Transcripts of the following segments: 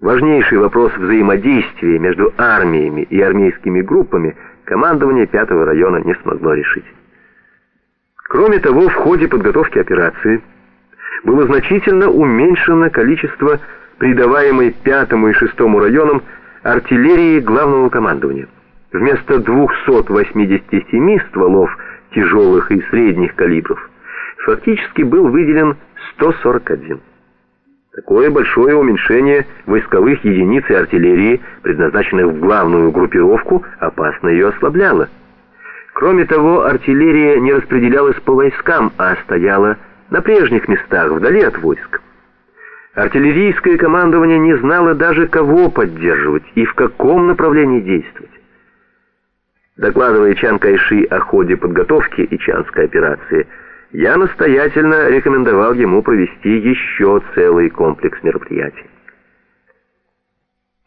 Важнейший вопрос взаимодействия между армиями и армейскими группами командование 5-го района не смогло решить. Кроме того, в ходе подготовки операции было значительно уменьшено количество придаваемой 5 и 6 районам артиллерии главного командования. Вместо 287 стволов тяжелых и средних калибров фактически был выделен 141. Такое большое уменьшение войсковых единиц и артиллерии, предназначенных в главную группировку, опасно ее ослабляло. Кроме того, артиллерия не распределялась по войскам, а стояла на прежних местах, вдали от войск. Артиллерийское командование не знало даже, кого поддерживать и в каком направлении действовать. Докладывая Чан Кайши о ходе подготовки Ичанской операции, я настоятельно рекомендовал ему провести еще целый комплекс мероприятий.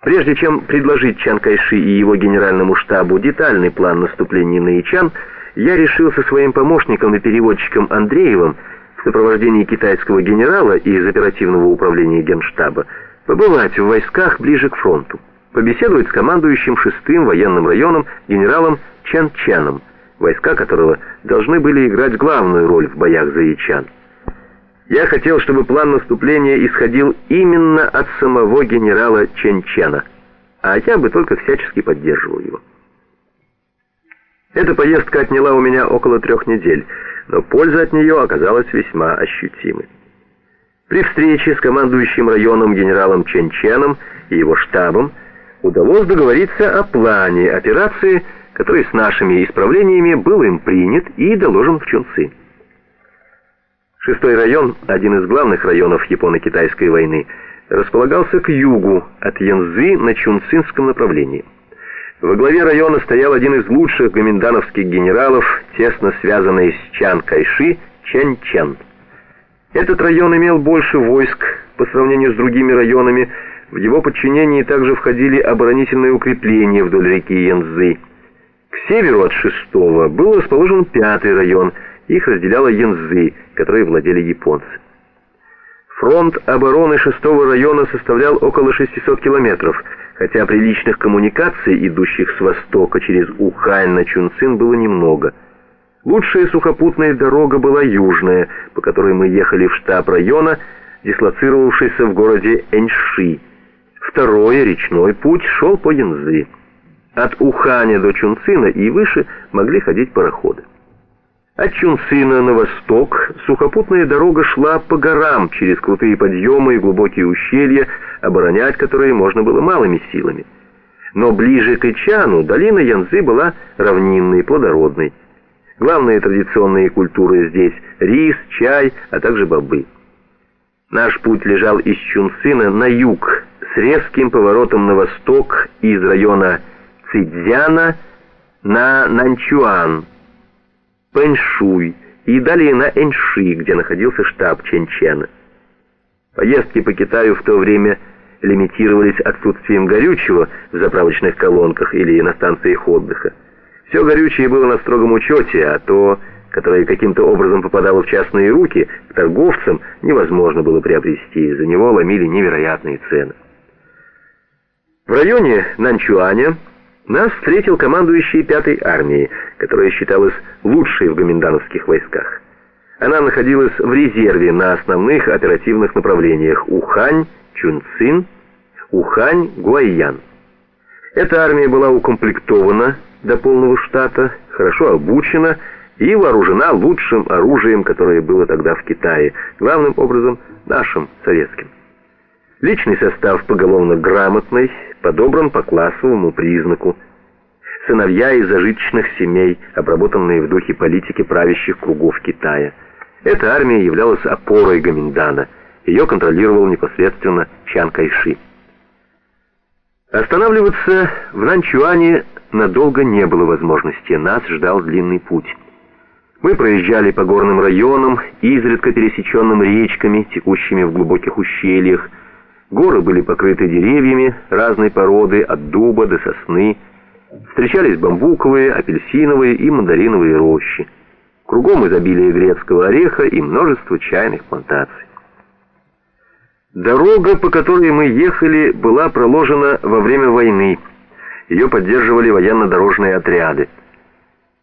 Прежде чем предложить Чан Кайши и его генеральному штабу детальный план наступления на Ичан, я решил со своим помощником и переводчиком Андреевым в сопровождении китайского генерала из оперативного управления Генштаба побывать в войсках ближе к фронту, побеседовать с командующим шестым военным районом генералом Чан Чаном, войска которого должны были играть главную роль в боях за Ичан. Я хотел, чтобы план наступления исходил именно от самого генерала Ченчена, а я бы только всячески поддерживал его. Эта поездка отняла у меня около трех недель, но польза от нее оказалась весьма ощутимой. При встрече с командующим районом генералом Ченченом и его штабом удалось договориться о плане операции который с нашими исправлениями был им принят и доложен в Чунцы. Шестой район, один из главных районов Японо-Китайской войны, располагался к югу от Янзы на Чунцинском направлении. Во главе района стоял один из лучших гоминдановских генералов, тесно связанный с Чан Кайши, Чен Чен. Этот район имел больше войск по сравнению с другими районами. В его подчинении также входили оборонительные укрепления вдоль реки Янзы. К северу от шестого был расположен пятый район, их разделяла Янзы, которой владели японцы. Фронт обороны шестого района составлял около 600 километров, хотя приличных коммуникаций, идущих с востока через Ухань на Чунцин, было немного. Лучшая сухопутная дорога была южная, по которой мы ехали в штаб района, дислоцировавшийся в городе Эньши. Второй речной путь шел по Янзы. От Уханя до Чунцина и выше могли ходить пароходы. От Чунцина на восток сухопутная дорога шла по горам через крутые подъемы и глубокие ущелья, оборонять которые можно было малыми силами. Но ближе к Ичану долина Янзы была равнинной и плодородной. Главные традиционные культуры здесь – рис, чай, а также бобы. Наш путь лежал из Чунцина на юг, с резким поворотом на восток из района Цидзяна на Нанчуан, Пэньшуй и далее на Эньши, где находился штаб Чэньчена. Поездки по Китаю в то время лимитировались отсутствием горючего в заправочных колонках или на станциях отдыха. Все горючее было на строгом учете, а то, которое каким-то образом попадало в частные руки, к торговцам невозможно было приобрести, за него ломили невероятные цены. В районе Нанчуаня нас встретил командующий пятой армией, которая считалась лучшей в гоминдановских войсках. Она находилась в резерве на основных оперативных направлениях Ухань, Чунцин, Ухань, Гуайян. Эта армия была укомплектована до полного штата, хорошо обучена и вооружена лучшим оружием, которое было тогда в Китае, главным образом нашим, советским. Личный состав поголовно грамотный, подобран по классовому признаку. Сыновья из зажиточных семей, обработанные в духе политики правящих кругов Китая. Эта армия являлась опорой Гаминдана. Ее контролировал непосредственно Чан Кайши. Останавливаться в Нанчуане надолго не было возможности. Нас ждал длинный путь. Мы проезжали по горным районам, изредка пересеченным речками, текущими в глубоких ущельях, Горы были покрыты деревьями разной породы, от дуба до сосны. Встречались бамбуковые, апельсиновые и мандариновые рощи. Кругом изобилие грецкого ореха и множество чайных плантаций. Дорога, по которой мы ехали, была проложена во время войны. Ее поддерживали военно-дорожные отряды.